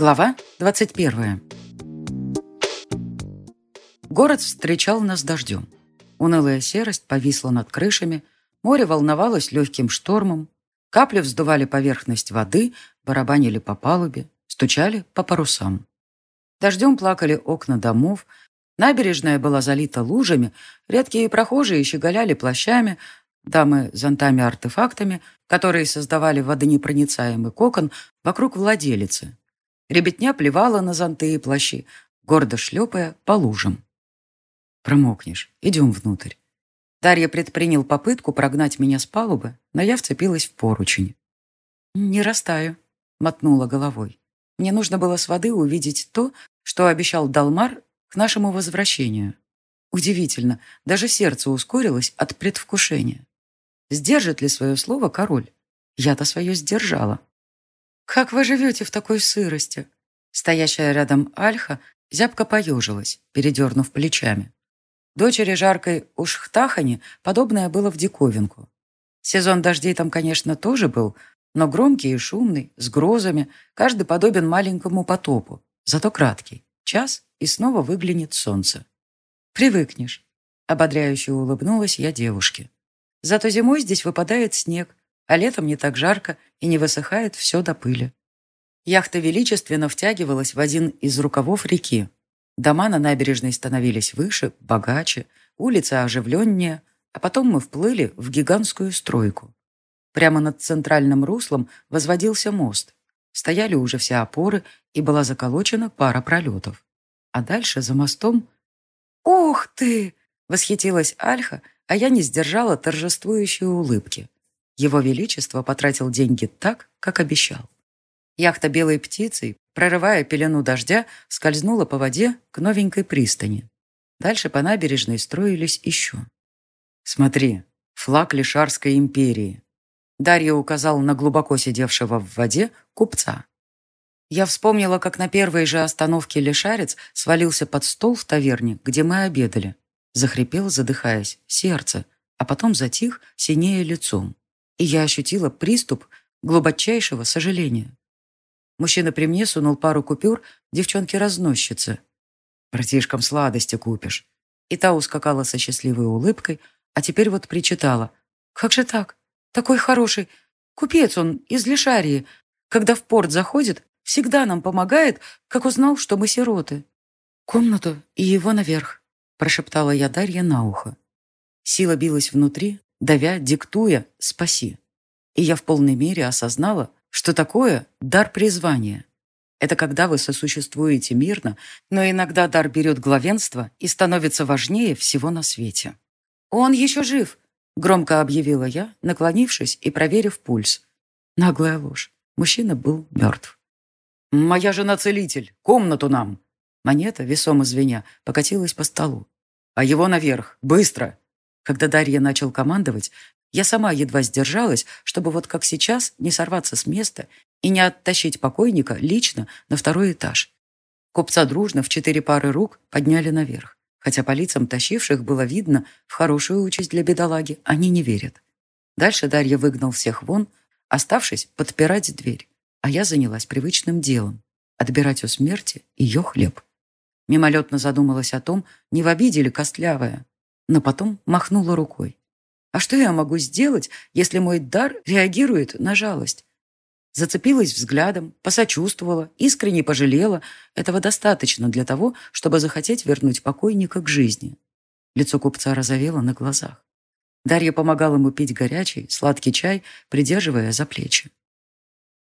Глава 21. Город встречал нас дождем. Унылая серость повисла над крышами, море волновалось легким штормом, капли вздували поверхность воды, барабанили по палубе, стучали по парусам. Дождем плакали окна домов, набережная была залита лужами, редкие прохожие щеголяли плащами, дамы зонтами-артефактами, которые создавали водонепроницаемый кокон вокруг владелицы. Ребятня плевала на зонты и плащи, гордо шлепая по лужам. «Промокнешь. Идем внутрь». Дарья предпринял попытку прогнать меня с палубы, но я вцепилась в поручень. «Не растаю», — мотнула головой. Мне нужно было с воды увидеть то, что обещал Далмар к нашему возвращению. Удивительно, даже сердце ускорилось от предвкушения. Сдержит ли свое слово король? Я-то свое сдержала. «Как вы живете в такой сырости?» Стоящая рядом Альха зябко поежилась, передернув плечами. Дочери жаркой Ушхтахани подобное было в диковинку. Сезон дождей там, конечно, тоже был, но громкий и шумный, с грозами, каждый подобен маленькому потопу, зато краткий. Час, и снова выглянет солнце. «Привыкнешь», — ободряюще улыбнулась я девушке. Зато зимой здесь выпадает снег, а А Летом не так жарко и не высыхает все до пыли. Яхта величественно втягивалась в один из рукавов реки. Дома на набережной становились выше, богаче, улица оживленнее, а потом мы вплыли в гигантскую стройку. Прямо над центральным руслом возводился мост. Стояли уже все опоры, и была заколочена пара пролетов. А дальше за мостом... «Ух ты!» — восхитилась Альха, а я не сдержала торжествующей улыбки. Его Величество потратил деньги так, как обещал. Яхта белой птицей, прорывая пелену дождя, скользнула по воде к новенькой пристани. Дальше по набережной строились еще. «Смотри, флаг Лишарской империи». Дарья указал на глубоко сидевшего в воде купца. Я вспомнила, как на первой же остановке Лишарец свалился под стол в таверне, где мы обедали. Захрипел, задыхаясь, сердце, а потом затих, синее лицом. И я ощутила приступ глубочайшего сожаления. Мужчина при мне сунул пару купюр девчонке-разносчице. «Братишкам сладости купишь». И та ускакала со счастливой улыбкой, а теперь вот причитала. «Как же так? Такой хороший. Купец он из Лишарии. Когда в порт заходит, всегда нам помогает, как узнал, что мы сироты. Комнату и его наверх прошептала я Дарье на ухо. Сила билась внутри, давя, диктуя «спаси». И я в полной мере осознала, что такое дар призвания. Это когда вы сосуществуете мирно, но иногда дар берет главенство и становится важнее всего на свете. «Он еще жив!» — громко объявила я, наклонившись и проверив пульс. Наглая ложь. Мужчина был мертв. «Моя жена целитель! Комнату нам!» Монета, весомо звеня, покатилась по столу. «А его наверх! Быстро!» когда Дарья начал командовать, я сама едва сдержалась, чтобы вот как сейчас не сорваться с места и не оттащить покойника лично на второй этаж. Купца дружно в четыре пары рук подняли наверх, хотя по лицам тащивших было видно, в хорошую участь для бедолаги они не верят. Дальше Дарья выгнал всех вон, оставшись подпирать дверь, а я занялась привычным делом — отбирать у смерти ее хлеб. Мимолетно задумалась о том, не в обиде ли костлявая, но потом махнула рукой. А что я могу сделать, если мой дар реагирует на жалость? Зацепилась взглядом, посочувствовала, искренне пожалела. Этого достаточно для того, чтобы захотеть вернуть покойника к жизни. Лицо купца розовело на глазах. Дарья помогала ему пить горячий, сладкий чай, придерживая за плечи.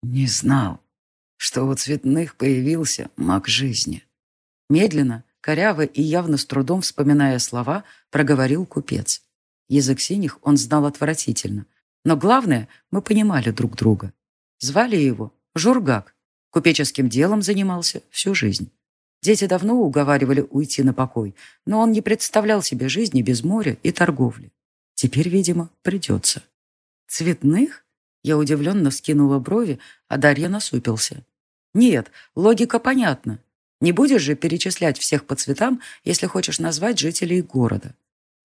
«Не знал, что у цветных появился маг жизни», Медленно, коряво и явно с трудом вспоминая слова, проговорил купец. Язык синих он знал отвратительно. Но главное, мы понимали друг друга. Звали его Жургак. Купеческим делом занимался всю жизнь. Дети давно уговаривали уйти на покой, но он не представлял себе жизни без моря и торговли. Теперь, видимо, придется. «Цветных?» Я удивленно вскинула брови, а Дарья насупился. «Нет, логика понятна. Не будешь же перечислять всех по цветам, если хочешь назвать жителей города.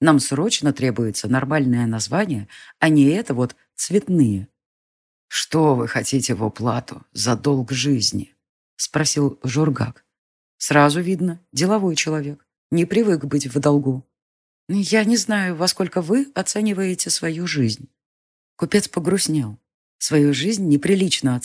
Нам срочно требуется нормальное название, а не это вот цветные. Что вы хотите в уплату за долг жизни? спросил Жургак. «Сразу видно, деловой человек, не привык быть в долгу. Я не знаю, во сколько вы оцениваете свою жизнь». Купец погрустнел. Свою жизнь неприлично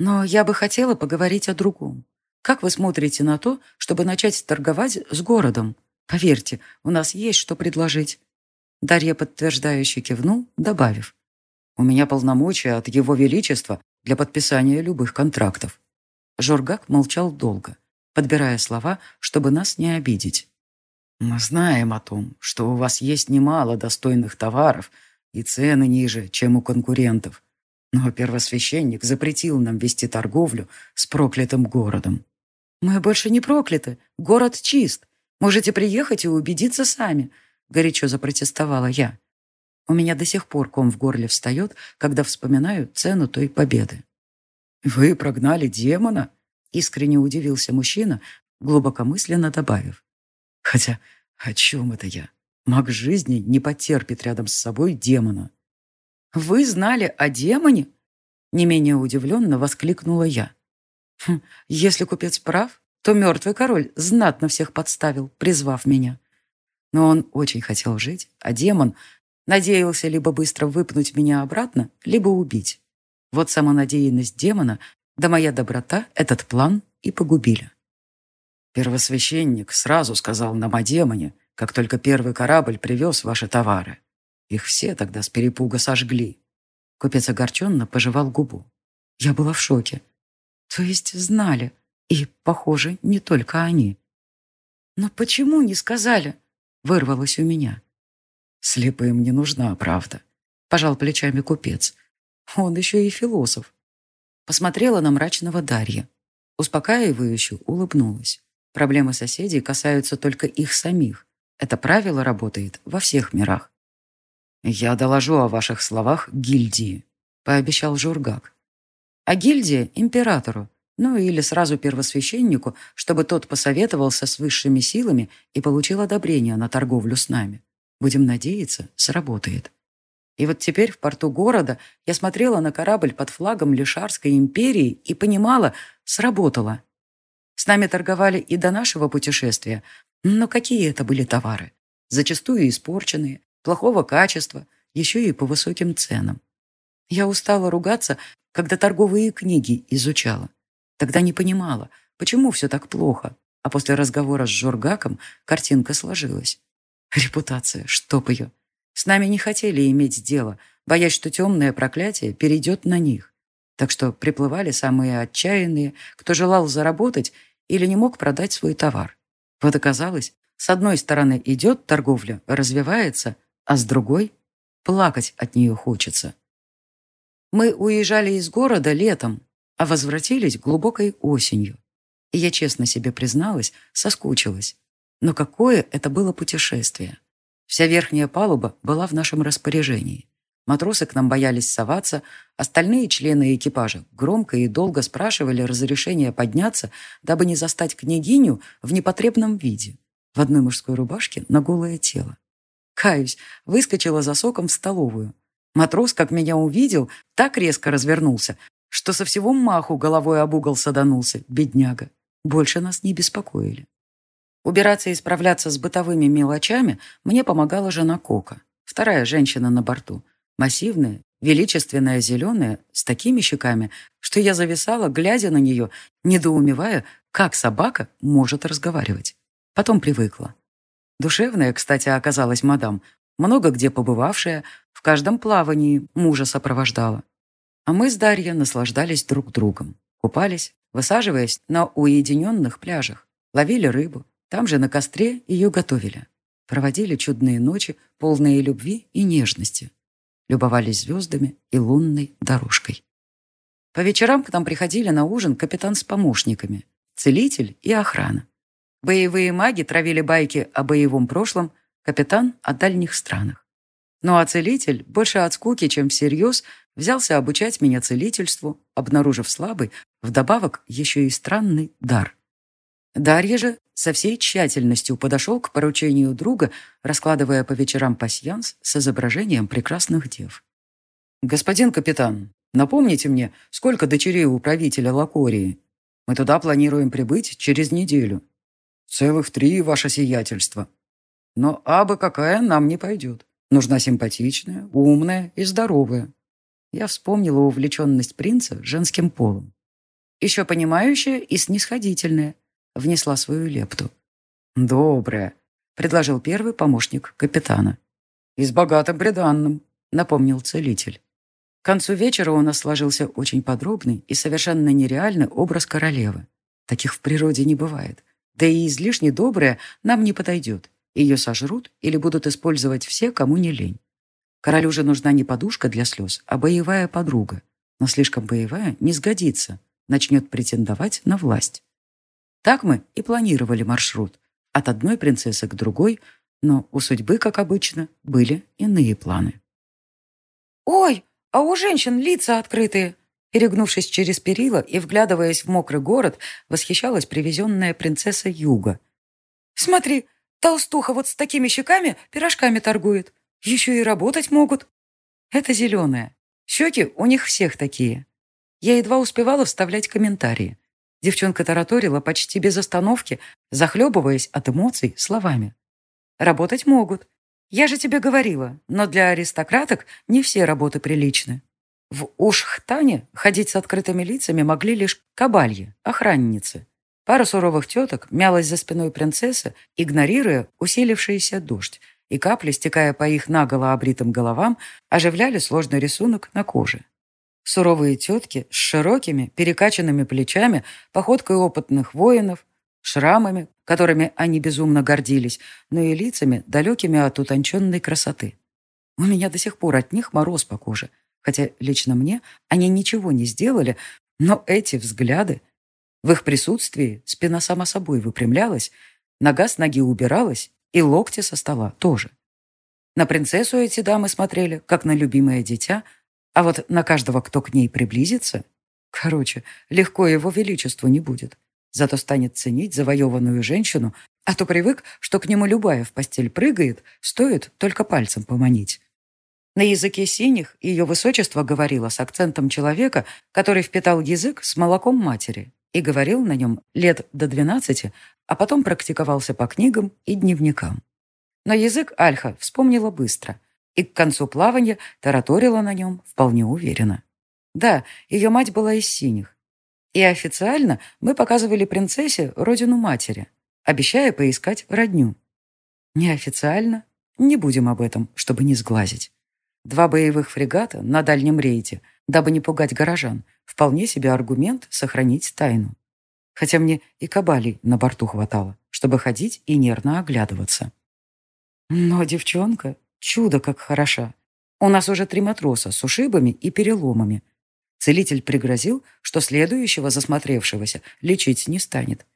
Но я бы хотела поговорить о другом. Как вы смотрите на то, чтобы начать торговать с городом? Поверьте, у нас есть что предложить». Дарья подтверждающе кивнул, добавив. «У меня полномочия от Его Величества для подписания любых контрактов». Жоргак молчал долго, подбирая слова, чтобы нас не обидеть. «Мы знаем о том, что у вас есть немало достойных товаров и цены ниже, чем у конкурентов. Но первосвященник запретил нам вести торговлю с проклятым городом. «Мы больше не прокляты. Город чист. Можете приехать и убедиться сами», — горячо запротестовала я. У меня до сих пор ком в горле встает, когда вспоминаю цену той победы. «Вы прогнали демона?» — искренне удивился мужчина, глубокомысленно добавив. «Хотя о чем это я? Маг жизни не потерпит рядом с собой демона». «Вы знали о демоне?» Не менее удивленно воскликнула я. Хм, если купец прав, то мертвый король знатно всех подставил, призвав меня. Но он очень хотел жить, а демон надеялся либо быстро выпнуть меня обратно, либо убить. Вот самонадеянность демона, да моя доброта этот план и погубили. Первосвященник сразу сказал нам о демоне, как только первый корабль привез ваши товары. Их все тогда с перепуга сожгли. Купец огорченно пожевал губу. Я была в шоке. То есть знали. И, похоже, не только они. «Но почему не сказали?» — вырвалось у меня. «Слепым не нужна правда», — пожал плечами купец. «Он еще и философ». Посмотрела на мрачного Дарья. Успокаивающе улыбнулась. Проблемы соседей касаются только их самих. Это правило работает во всех мирах. «Я доложу о ваших словах гильдии», — пообещал Жургак а гильдия – императору, ну или сразу первосвященнику, чтобы тот посоветовался с высшими силами и получил одобрение на торговлю с нами. Будем надеяться, сработает. И вот теперь в порту города я смотрела на корабль под флагом Лишарской империи и понимала, сработало. С нами торговали и до нашего путешествия, но какие это были товары? Зачастую испорченные, плохого качества, еще и по высоким ценам. Я устала ругаться когда торговые книги изучала. Тогда не понимала, почему все так плохо, а после разговора с Жоргаком картинка сложилась. Репутация, чтоб ее. С нами не хотели иметь дело, боясь, что темное проклятие перейдет на них. Так что приплывали самые отчаянные, кто желал заработать или не мог продать свой товар. Вот оказалось, с одной стороны идет торговля, развивается, а с другой плакать от нее хочется. Мы уезжали из города летом, а возвратились глубокой осенью. И я честно себе призналась, соскучилась. Но какое это было путешествие. Вся верхняя палуба была в нашем распоряжении. Матросы к нам боялись соваться, остальные члены экипажа громко и долго спрашивали разрешения подняться, дабы не застать княгиню в непотребном виде, в одной мужской рубашке на голое тело. Каюсь, выскочила за соком в столовую, Матрос, как меня увидел, так резко развернулся, что со всего маху головой об угол саданулся, бедняга. Больше нас не беспокоили. Убираться и справляться с бытовыми мелочами мне помогала жена Кока, вторая женщина на борту. Массивная, величественная, зеленая, с такими щеками, что я зависала, глядя на нее, недоумевая, как собака может разговаривать. Потом привыкла. Душевная, кстати, оказалась мадам, много где побывавшая, в каждом плавании мужа сопровождала. А мы с Дарьей наслаждались друг другом, купались, высаживаясь на уединенных пляжах, ловили рыбу, там же на костре ее готовили. Проводили чудные ночи, полные любви и нежности. Любовались звездами и лунной дорожкой. По вечерам к нам приходили на ужин капитан с помощниками, целитель и охрана. Боевые маги травили байки о боевом прошлом, капитан о дальних странах. Ну а целитель, больше от скуки, чем всерьез, взялся обучать меня целительству, обнаружив слабый, вдобавок еще и странный дар. Дарья же со всей тщательностью подошел к поручению друга, раскладывая по вечерам пасьянс с изображением прекрасных дев. «Господин капитан, Напомните мне, сколько дочерей у правителя Лакории? Мы туда планируем прибыть через неделю. Целых три, ваше сиятельство. Но абы какая нам не пойдет. Нужна симпатичная, умная и здоровая. Я вспомнила увлеченность принца женским полом. Еще понимающая и снисходительная. Внесла свою лепту. «Добрая», — предложил первый помощник капитана. «И с богатым приданным», — напомнил целитель. К концу вечера у нас сложился очень подробный и совершенно нереальный образ королевы. Таких в природе не бывает. Да и излишне добрая нам не подойдет. Ее сожрут или будут использовать все, кому не лень. Королю же нужна не подушка для слез, а боевая подруга. Но слишком боевая не сгодится, начнет претендовать на власть. Так мы и планировали маршрут. От одной принцессы к другой, но у судьбы, как обычно, были иные планы. «Ой, а у женщин лица открытые!» Перегнувшись через перила и вглядываясь в мокрый город, восхищалась привезенная принцесса Юга. «Смотри, толстуха вот с такими щеками пирожками торгует. Еще и работать могут». Это зеленая. Щеки у них всех такие. Я едва успевала вставлять комментарии. Девчонка тараторила почти без остановки, захлебываясь от эмоций словами. «Работать могут. Я же тебе говорила, но для аристократок не все работы приличны. В Ушхтане ходить с открытыми лицами могли лишь кабальи, охранницы. Пара суровых теток мялась за спиной принцессы, игнорируя усилившийся дождь, и капли, стекая по их наголо обритым головам, оживляли сложный рисунок на коже. Суровые тетки с широкими, перекачанными плечами, походкой опытных воинов, шрамами, которыми они безумно гордились, но и лицами, далекими от утонченной красоты. У меня до сих пор от них мороз по коже, хотя лично мне они ничего не сделали, но эти взгляды... В их присутствии спина сама собой выпрямлялась, нога с ноги убиралась и локти со стола тоже. На принцессу эти дамы смотрели, как на любимое дитя, а вот на каждого, кто к ней приблизится... Короче, легко его величеству не будет. Зато станет ценить завоеванную женщину, а то привык, что к нему любая в постель прыгает, стоит только пальцем поманить. На языке синих ее высочество говорило с акцентом человека, который впитал язык с молоком матери и говорил на нем лет до 12, а потом практиковался по книгам и дневникам. Но язык Альха вспомнила быстро и к концу плавания тараторила на нем вполне уверенно. Да, ее мать была из синих, и официально мы показывали принцессе родину матери, обещая поискать родню. Неофициально не будем об этом, чтобы не сглазить. Два боевых фрегата на дальнем рейде, дабы не пугать горожан, вполне себе аргумент сохранить тайну. Хотя мне и кабалей на борту хватало, чтобы ходить и нервно оглядываться. Но девчонка, чудо как хороша. У нас уже три матроса с ушибами и переломами. Целитель пригрозил, что следующего засмотревшегося лечить не станет.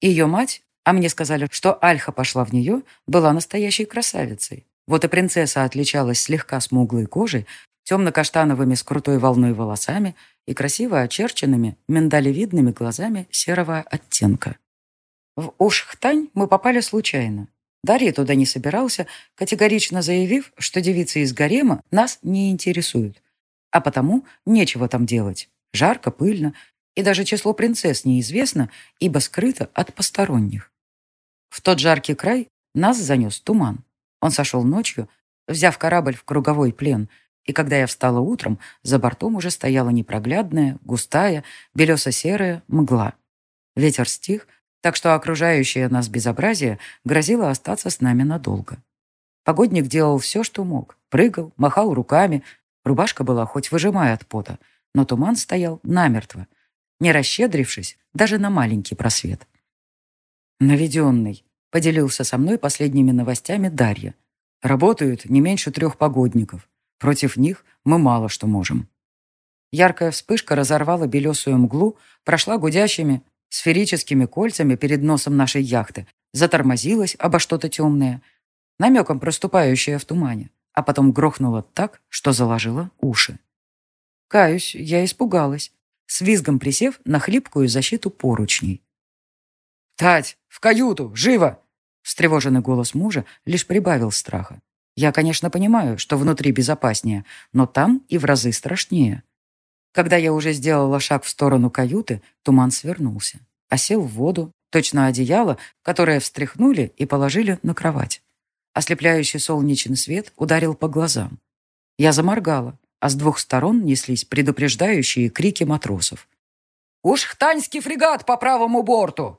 Ее мать, а мне сказали, что Альха пошла в нее, была настоящей красавицей. Вот и принцесса отличалась слегка смуглой кожей, темно-каштановыми с крутой волной волосами и красиво очерченными миндалевидными глазами серого оттенка. В Ушхтань мы попали случайно. Дарья туда не собирался, категорично заявив, что девицы из гарема нас не интересуют. А потому нечего там делать. Жарко, пыльно, и даже число принцесс неизвестно, ибо скрыто от посторонних. В тот жаркий край нас занес туман. Он сошел ночью, взяв корабль в круговой плен, и когда я встала утром, за бортом уже стояла непроглядная, густая, белесо-серая мгла. Ветер стих, так что окружающее нас безобразие грозило остаться с нами надолго. Погодник делал все, что мог. Прыгал, махал руками, Рубашка была хоть выжимая от пота, но туман стоял намертво, не расщедрившись даже на маленький просвет. «Наведенный», — поделился со мной последними новостями Дарья. «Работают не меньше трех погодников. Против них мы мало что можем». Яркая вспышка разорвала белесую мглу, прошла гудящими, сферическими кольцами перед носом нашей яхты, затормозилась обо что-то темное, намеком проступающее в тумане а потом грохнула так, что заложила уши. Каюсь, я испугалась, с визгом присев на хлипкую защиту поручней. «Встать! В каюту! Живо!» Встревоженный голос мужа лишь прибавил страха. «Я, конечно, понимаю, что внутри безопаснее, но там и в разы страшнее». Когда я уже сделала шаг в сторону каюты, туман свернулся, осел в воду, точно одеяло, которое встряхнули и положили на кровать. Ослепляющий солнечный свет ударил по глазам. Я заморгала, а с двух сторон неслись предупреждающие крики матросов. «Уж хтаньский фрегат по правому борту!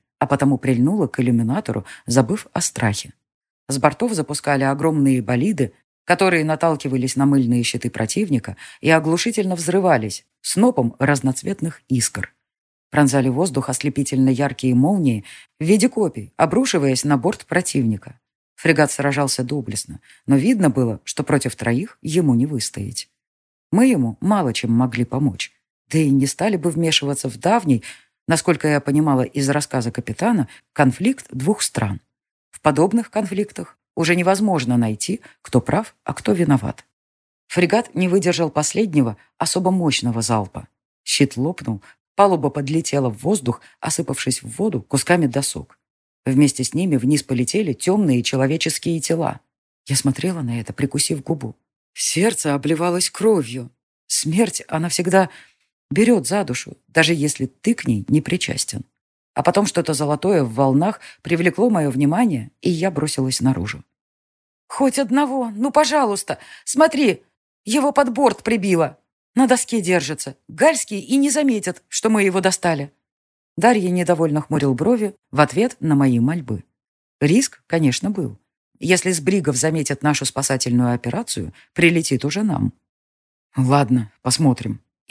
Три гальских брига по левому!» И мы между ними, как баллонка меж волкодавов, вроде никому и не нужна, но прилететь за компанию может. «Тать!» Я дернулась, ускорилась, практически влетев в каюту. Лихорадочно огляделась. Чем бы подпереть дверь, отругала себя и заставила успокоиться. Мы медленно по черепашке пятились, выползая из разворачивающейся битвы. Я никогда не видела морской бой, вдобавок магический, а потому прильнула к иллюминатору, забыв о страхе. С бортов запускали огромные болиды, которые наталкивались на мыльные щиты противника и оглушительно взрывались снопом разноцветных искр. Пронзали воздух ослепительно яркие молнии в виде копий, обрушиваясь на борт противника. Фрегат сражался доблестно, но видно было, что против троих ему не выстоять. Мы ему мало чем могли помочь. Да и не стали бы вмешиваться в давний, насколько я понимала из рассказа капитана, конфликт двух стран. В подобных конфликтах уже невозможно найти, кто прав, а кто виноват. Фрегат не выдержал последнего, особо мощного залпа. Щит лопнул, палуба подлетела в воздух, осыпавшись в воду кусками досок. Вместе с ними вниз полетели темные человеческие тела. Я смотрела на это, прикусив губу. Сердце обливалось кровью. Смерть, она всегда берет за душу, даже если ты к ней не причастен. А потом что-то золотое в волнах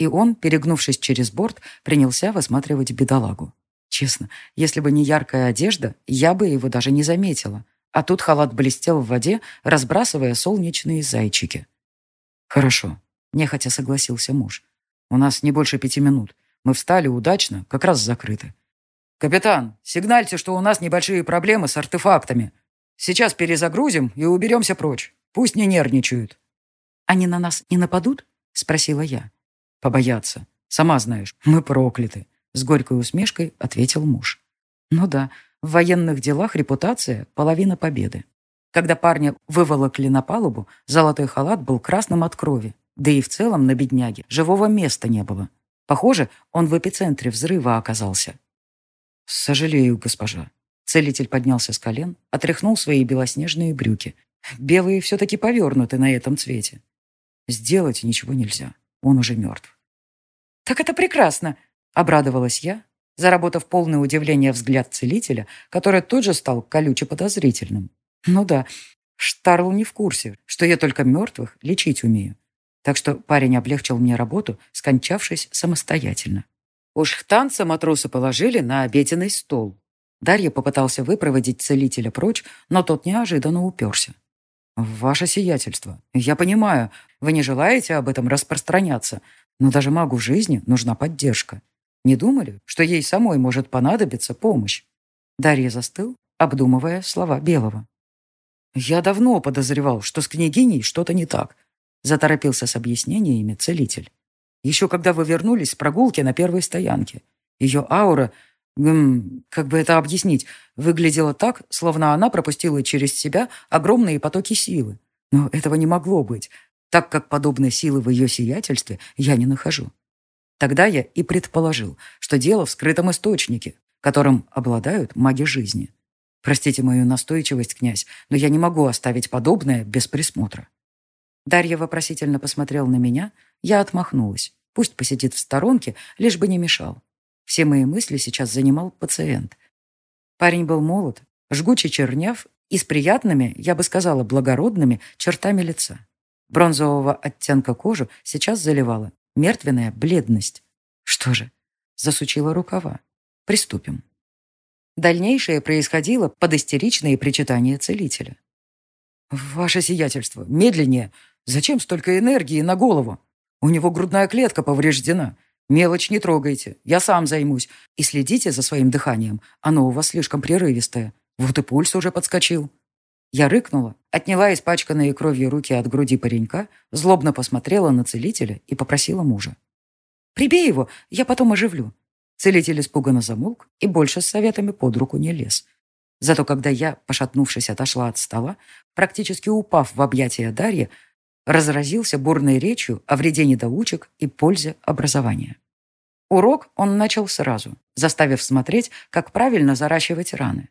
привлекло мое внимание, и я бросилась наружу. «Хоть одного, ну, пожалуйста, смотри, его под борт прибило. На доске держится. Гальский и не заметит, что мы его достали». Дарья недовольно хмурил брови в ответ на мои мольбы. Риск, конечно, был. Если с Бригов заметят нашу спасательную операцию, прилетит уже нам. Ладно, посмотрим. И он, перегнувшись через борт, принялся высматривать бедолагу. Честно, если бы не яркая одежда, я бы его даже не заметила. А тут халат блестел в воде, разбрасывая солнечные зайчики. «Хорошо», — нехотя согласился муж. «У нас не больше пяти минут. Мы встали удачно, как раз закрыты». «Капитан, сигнальте, что у нас небольшие проблемы с артефактами. Сейчас перезагрузим и уберемся прочь. Пусть не нервничают». «Они на нас не нападут?» — спросила я. «Побоятся. Сама знаешь, мы прокляты. С горькой усмешкой ответил муж. Ну да, в военных делах репутация – половина победы. Когда парня выволокли на палубу, золотой халат был красным от крови. Да и в целом на бедняге живого места не было. Похоже, он в эпицентре взрыва оказался. «Сожалею, госпожа». Целитель поднялся с колен, отряхнул свои белоснежные брюки. Белые все-таки повернуты на этом цвете. Сделать ничего нельзя. Он уже мертв. «Так это прекрасно!» Обрадовалась я, заработав полное удивление взгляд целителя, который тут же стал колюче подозрительным. Ну да, Штарл не в курсе, что я только мертвых лечить умею. Так что парень облегчил мне работу, скончавшись самостоятельно. Уж танца матросы положили на обеденный стол. Дарья попытался выпроводить целителя прочь, но тот неожиданно уперся. «Ваше сиятельство, я понимаю, вы не желаете об этом распространяться, но даже магу жизни нужна поддержка. Не думали, что ей самой может понадобиться помощь? Дарья застыл, обдумывая слова Белого. «Я давно подозревал, что с княгиней что-то не так», заторопился с объяснениями целитель. «Еще когда вы вернулись с прогулки на первой стоянке. Ее аура, эм, как бы это объяснить, выглядела так, словно она пропустила через себя огромные потоки силы. Но этого не могло быть, так как подобной силы в ее сиятельстве я не нахожу. Тогда я и предположил, что дело в скрытом источнике, которым обладают маги жизни. Простите мою настойчивость, князь, но я не могу оставить подобное без присмотра. Дарья вопросительно посмотрел на меня, я отмахнулась. Пусть посидит в сторонке, лишь бы не мешал. Все мои мысли сейчас занимал пациент. Парень был молод, жгучий черняв и с приятными, я бы сказала, благородными чертами лица. Бронзового оттенка кожу сейчас заливала Мертвенная бледность. Что же, засучила рукава. Приступим. Дальнейшее происходило под истеричные причитания целителя. «Ваше сиятельство, медленнее! Зачем столько энергии на голову? У него грудная клетка повреждена. Мелочь не трогайте, я сам займусь. И следите за своим дыханием, оно у вас слишком прерывистое. Вот и пульс уже подскочил». Я рыкнула, отняла испачканные кровью руки от груди паренька, злобно посмотрела на целителя и попросила мужа. «Прибей его, я потом оживлю». Целитель испуганно замолк и больше с советами под руку не лез. Зато когда я, пошатнувшись, отошла от стола, практически упав в объятия Дарьи, разразился бурной речью о вреде недоучек и пользе образования. Урок он начал сразу, заставив смотреть, как правильно заращивать раны.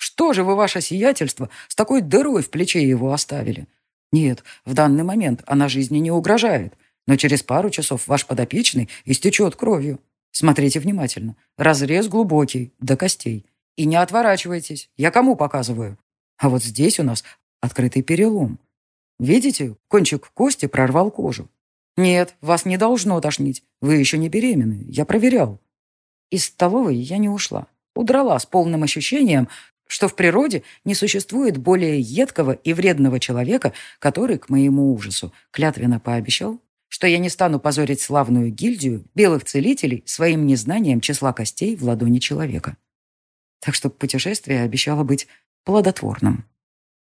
Что же вы, ваше сиятельство, с такой дырой в плече его оставили? Нет, в данный момент она жизни не угрожает, но через пару часов ваш подопечный истечет кровью. Смотрите внимательно. Разрез глубокий, до костей. И не отворачивайтесь, я кому показываю. А вот здесь у нас открытый перелом. Видите, кончик кости прорвал кожу. Нет, вас не должно тошнить. Вы еще не беременны, я проверял. Из столовой я не ушла. Удрала с полным ощущением, что в природе не существует более едкого и вредного человека, который, к моему ужасу, клятвенно пообещал, что я не стану позорить славную гильдию белых целителей своим незнанием числа костей в ладони человека. Так что путешествие обещало быть плодотворным.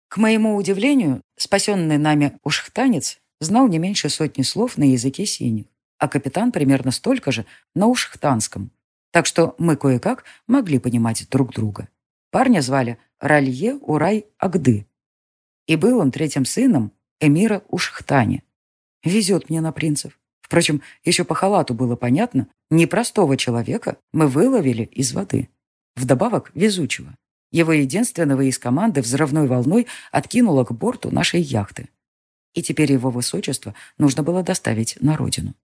К моему удивлению, спасенный нами ушхтанец знал не меньше сотни слов на языке синих, а капитан примерно столько же на ушхтанском, так что мы кое-как могли понимать друг друга. Парня звали Ралье Урай Агды. И был он третьим сыном эмира Ушхтани. Везет мне на принцев. Впрочем, еще по халату было понятно, непростого человека мы выловили из воды. Вдобавок везучего. Его единственного из команды взрывной волной откинуло к борту нашей яхты. И теперь его высочество нужно было доставить на родину.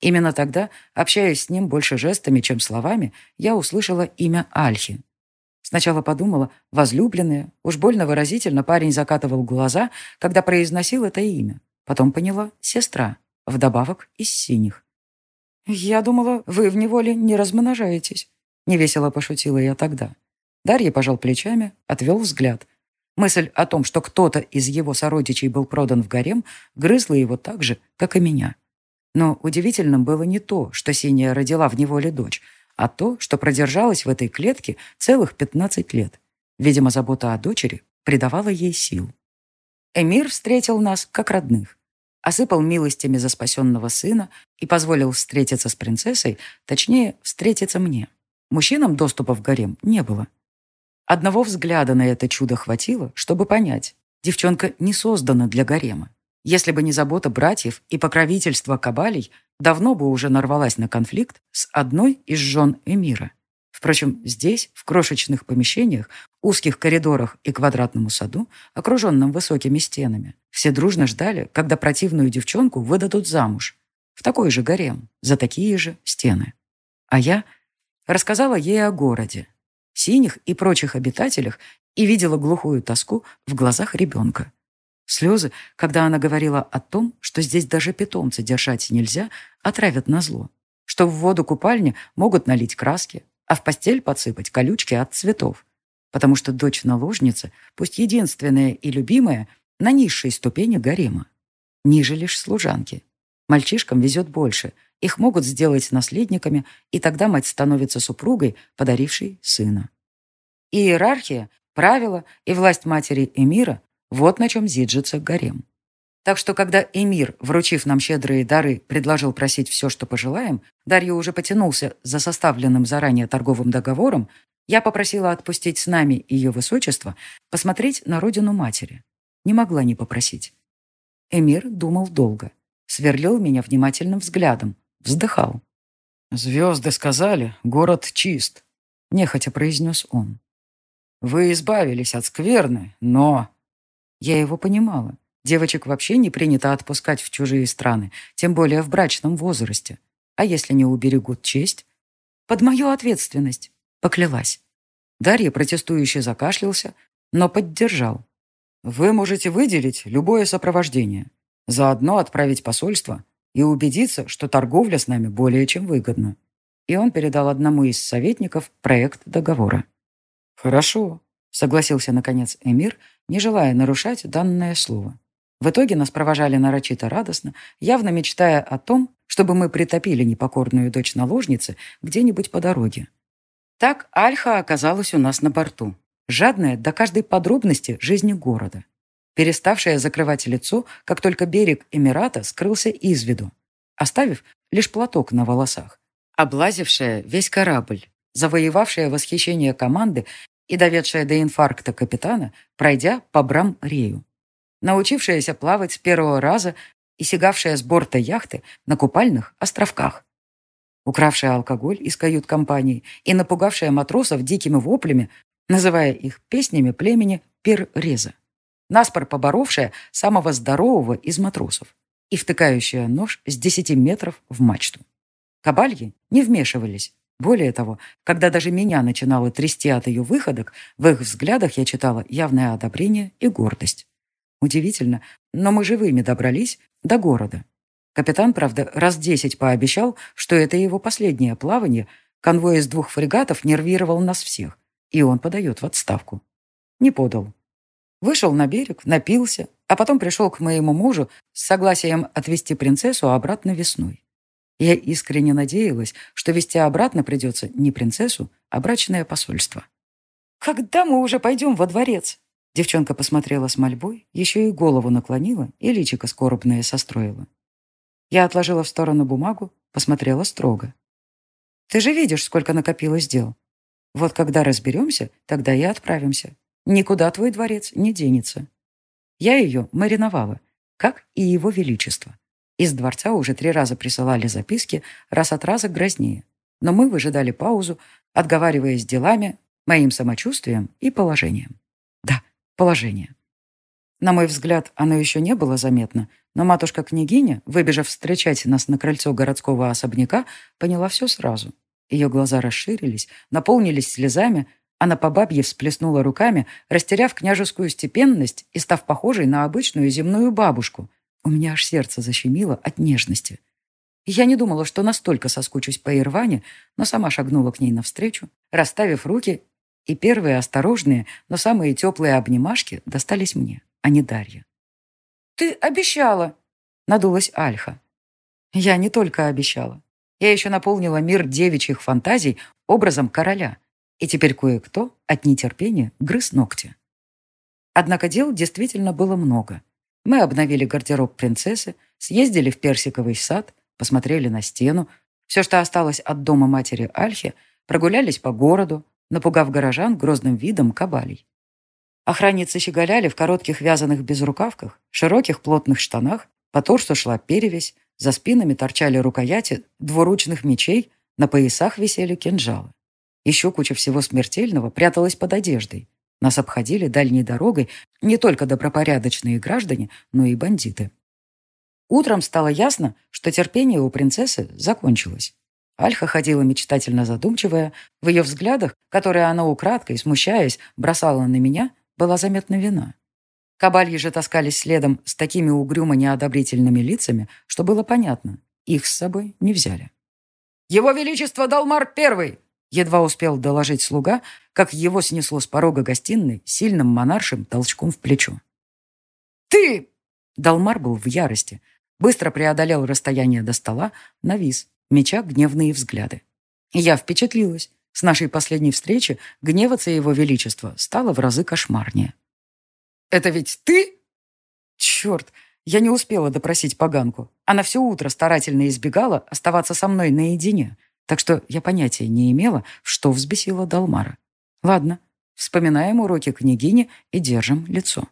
Именно тогда, общаясь с ним больше жестами, чем словами, я услышала имя Альхи. Сначала подумала, возлюбленная, уж больно выразительно парень закатывал глаза, когда произносил это имя. Потом поняла «сестра», вдобавок из синих. «Я думала, вы в неволе не размножаетесь», — невесело пошутила я тогда. Дарья пожал плечами, отвел взгляд. Мысль о том, что кто-то из его сородичей был продан в гарем, грызла его так же, как и меня. Но удивительным было не то, что Синяя родила в неволе дочь — а то, что продержалась в этой клетке целых 15 лет. Видимо, забота о дочери придавала ей сил. Эмир встретил нас как родных. Осыпал милостями за спасенного сына и позволил встретиться с принцессой, точнее, встретиться мне. Мужчинам доступа в гарем не было. Одного взгляда на это чудо хватило, чтобы понять, девчонка не создана для гарема. Если бы не забота братьев и покровительство кабалей, давно бы уже нарвалась на конфликт с одной из жен эмира. Впрочем, здесь, в крошечных помещениях, узких коридорах и квадратному саду, окруженном высокими стенами, все дружно ждали, когда противную девчонку выдадут замуж. В такой же гарем, за такие же стены. А я рассказала ей о городе, синих и прочих обитателях и видела глухую тоску в глазах ребенка. Слезы, когда она говорила о том, что здесь даже питомца держать нельзя, отравят на зло, что в воду купальни могут налить краски, а в постель подсыпать колючки от цветов, потому что дочь наложницы, пусть единственная и любимая, на низшей ступени гарема. Ниже лишь служанки. Мальчишкам везет больше – их могут сделать наследниками, и тогда мать становится супругой, подарившей сына. Иерархия, правила и власть матери эмира – вот на чем зиджится гарем. Так что, когда эмир, вручив нам щедрые дары, предложил просить все, что пожелаем, Дарья уже потянулся за составленным заранее торговым договором, я попросила отпустить с нами ее высочество, посмотреть на родину матери. Не могла не попросить. Эмир думал долго, сверлил меня внимательным взглядом, вздыхал. «Звезды сказали, город чист», — нехотя произнес он. «Вы избавились от скверны, но...» Я его понимала. Девочек вообще не принято отпускать в чужие страны, тем более в брачном возрасте. А если не уберегут честь? Под мою ответственность, поклялась. Дарья протестующе закашлялся, но поддержал. Вы можете выделить любое сопровождение. Заодно отправить посольство и убедиться, что торговля с нами более чем выгодна. И он передал одному из советников проект договора. «Хорошо», — согласился, наконец, Эмир, не желая нарушать данное слово. В итоге нас провожали нарочито радостно, явно мечтая о том, чтобы мы притопили непокорную дочь наложницы где-нибудь по дороге. Так Альха оказалась у нас на борту, жадная до каждой подробности жизни города, переставшая закрывать лицо, как только берег Эмирата скрылся из виду, оставив лишь платок на волосах, облазившая весь корабль, завоевавшая восхищение команды и доведшая до инфаркта капитана, пройдя по Брам-Рею. Научившаяся плавать с первого раза и сигавшая с борта яхты на купальных островках. Укравшая алкоголь из кают-компании и напугавшая матросов дикими воплями, называя их песнями племени Пир-Реза. Наспор поборовшая самого здорового из матросов и втыкающая нож с 10 метров в мачту. Кабальи не вмешивались. Более того, когда даже меня начинало трясти от ее выходок, в их взглядах я читала явное одобрение и гордость. Удивительно, но мы живыми добрались до города. Капитан, правда, раз десять пообещал, что это его последнее плавание. Конвой из двух фрегатов нервировал нас всех, и он подает в отставку. Не подал. Вышел на берег, напился, а потом пришел к моему мужу с согласием отвезти принцессу обратно весной. Я искренне надеялась, что вести обратно придется не принцессу, а брачное посольство. «Когда мы уже пойдем во дворец?» Девчонка посмотрела с мольбой, еще и голову наклонила и личико скорбное состроила. Я отложила в сторону бумагу, посмотрела строго. «Ты же видишь, сколько накопилось дел. Вот когда разберемся, тогда и отправимся. Никуда твой дворец не денется». Я ее мариновала, как и его величество. Из дворца уже три раза присылали записки, раз от раза грознее. Но мы выжидали паузу, отговариваясь делами, моим самочувствием и положением. Да, положение. На мой взгляд, оно еще не было заметно, но матушка-княгиня, выбежав встречать нас на крыльцо городского особняка, поняла все сразу. Ее глаза расширились, наполнились слезами, она по бабье всплеснула руками, растеряв княжескую степенность и став похожей на обычную земную бабушку, у меня аж сердце защемило от нежности. я не думала, что настолько соскучусь по Ирване, но сама шагнула к ней навстречу, расставив руки, и первые осторожные, но самые теплые обнимашки достались мне, а не Дарье. «Ты обещала!» — надулась Альха. Я не только обещала. Я еще наполнила мир девичьих фантазий образом короля, и теперь кое-кто от нетерпения грыз ногти. Однако дел действительно было много — Мы обновили гардероб принцессы, съездили в Персиковый сад, посмотрели на стену, все, что осталось от дома матери Альхи, прогулялись по городу, напугав горожан грозным видом кабалей. Охранницы щеголяли в коротких вязаных безрукавках, широких плотных штанах, по то, что шла перевесь, за спинами торчали рукояти двуручных мечей, на поясах висели кинжалы. Еще куча всего смертельного пряталась под одеждой. Нас обходили дальней дорогой не только добропорядочные граждане, но и бандиты. Утром стало ясно, что терпение у принцессы закончилось. Альха ходила мечтательно задумчивая. В ее взглядах, которые она украдкой, смущаясь, бросала на меня, была заметна вина. Кабальи же таскались следом с такими угрюмо-неодобрительными лицами, что было понятно, их с собой не взяли. «Его Величество Далмар Первый!» Едва успел доложить слуга, как его снесло с порога гостиной сильным монаршим толчком в плечо. «Ты!» Далмар был в ярости. Быстро преодолел расстояние до стола, навис, меча гневные взгляды. Я впечатлилась. С нашей последней встречи гневаться его величество стало в разы кошмарнее. «Это ведь ты?» «Черт, я не успела допросить поганку. Она все утро старательно избегала оставаться со мной наедине. Так что я понятия не имела, что взбесило Далмара. Ладно, вспоминаем уроки княгини и держим лицо.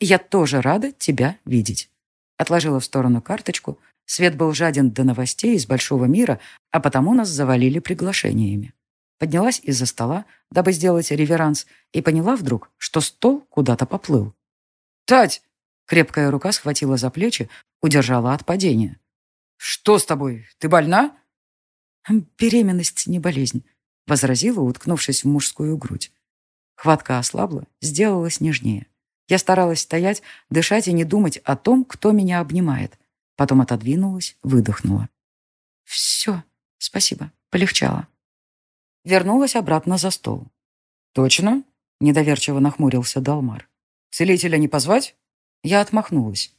Я тоже рада тебя видеть. Отложила в сторону карточку. Свет был жаден до новостей из большого мира, а потому нас завалили приглашениями. Поднялась из-за стола, дабы сделать реверанс, и поняла вдруг, что стол куда-то поплыл. «Тать!» — крепкая рука схватила за плечи, удержала от падения. «Что с тобой? Ты больна?» «Беременность не болезнь», — возразила, уткнувшись в мужскую грудь. Хватка ослабла, сделалась нежнее. Я старалась стоять, дышать и не думать о том, кто меня обнимает. Потом отодвинулась, выдохнула. «Все, спасибо, полегчало». Вернулась обратно за стол. «Точно?» — недоверчиво нахмурился Далмар. «Целителя не позвать?» Я отмахнулась.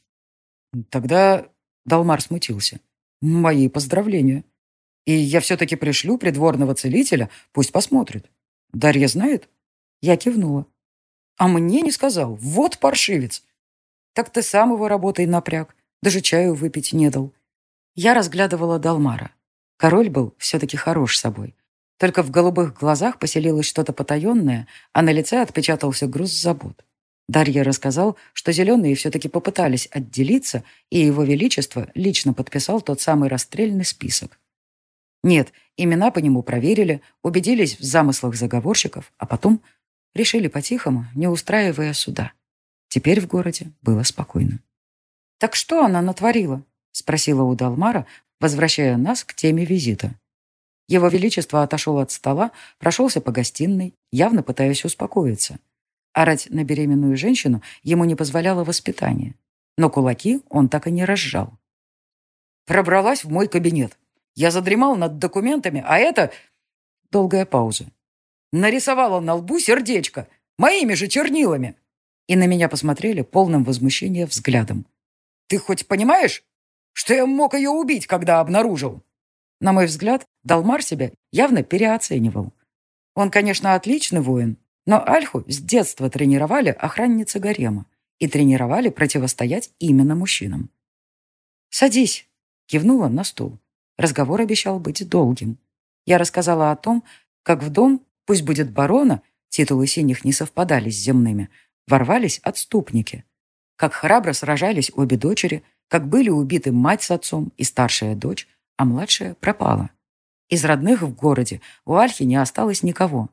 «Тогда...» — Далмар смутился. Мои поздравления. И я все-таки пришлю придворного целителя, пусть посмотрит. Дарья знает? Я кивнула. А мне не сказал. Вот паршивец. Так ты сам его работой напряг. Даже чаю выпить не дал. Я разглядывала Далмара. Король был все-таки хорош собой. Только в голубых глазах поселилось что-то потаенное, а на лице отпечатался груз забот. Дарья рассказал, что зеленые все-таки попытались отделиться, и его величество лично подписал тот самый расстрельный список. Нет, имена по нему проверили, убедились в замыслах заговорщиков, а потом решили по-тихому, не устраивая суда. Теперь в городе было спокойно. «Так что она натворила?» — спросила у Далмара, возвращая нас к теме визита. Его Величество отошел от стола, прошелся по гостиной, явно пытаясь успокоиться. Орать на беременную женщину ему не позволяло воспитание. Но кулаки он так и не разжал. «Пробралась в мой кабинет», я задремал над документами, а это... Долгая пауза. Нарисовала на лбу сердечко. Моими же чернилами. И на меня посмотрели полным возмущения взглядом. Ты хоть понимаешь, что я мог ее убить, когда обнаружил? На мой взгляд, Далмар себя явно переоценивал. Он, конечно, отличный воин, но Альху с детства тренировали охранницы гарема и тренировали противостоять именно мужчинам. «Садись», — кивнула на стул. Разговор обещал быть долгим. Я рассказала о том, как в дом, пусть будет барона, титулы синих не совпадали с земными, ворвались отступники. Как храбро сражались обе дочери, как были убиты мать с отцом и старшая дочь, а младшая пропала. Из родных в городе у Альхи не осталось никого.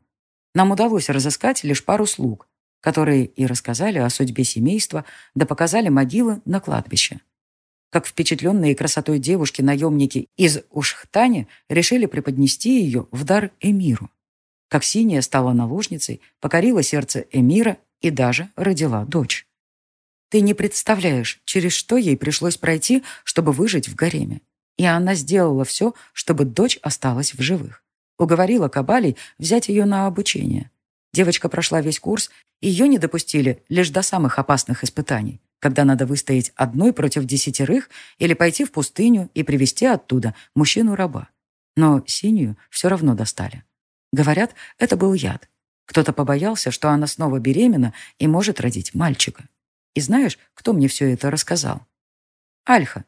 Нам удалось разыскать лишь пару слуг, которые и рассказали о судьбе семейства, да показали могилы на кладбище как впечатленные красотой девушки наемники из Ушхтани решили преподнести ее в дар Эмиру. Как Синия стала наложницей, покорила сердце Эмира и даже родила дочь. Ты не представляешь, через что ей пришлось пройти, чтобы выжить в гареме. И она сделала все, чтобы дочь осталась в живых. Уговорила Кабалей взять ее на обучение. Девочка прошла весь курс, ее не допустили лишь до самых опасных испытаний когда надо выстоять одной против десятерых или пойти в пустыню и привести оттуда мужчину-раба. Но синюю все равно достали. Говорят, это был яд. Кто-то побоялся, что она снова беременна и может родить мальчика. И знаешь, кто мне все это рассказал? Альха.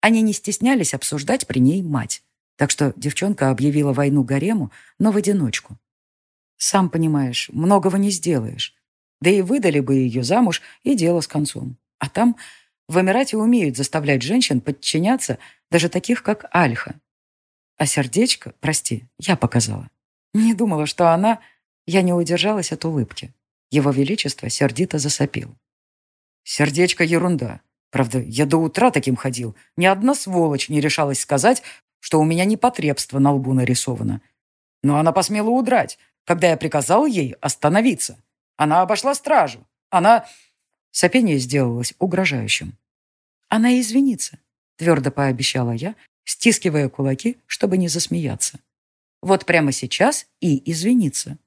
Они не стеснялись обсуждать при ней мать. Так что девчонка объявила войну гарему, но в одиночку. Сам понимаешь, многого не сделаешь. Да и выдали бы ее замуж, и дело с концом. А там в Эмирате умеют заставлять женщин подчиняться даже таких, как Альха. А сердечко, прости, я показала. Не думала, что она... Я не удержалась от улыбки. Его Величество сердито засопил. Сердечко ерунда. Правда, я до утра таким ходил. Ни одна сволочь не решалась сказать, что у меня непотребство на лбу нарисовано. Но она посмела удрать, когда я приказал Сопение сделалось угрожающим. Она извинится, твердо пообещала я, стискивая кулаки, чтобы не засмеяться. Вот прямо сейчас и извинится.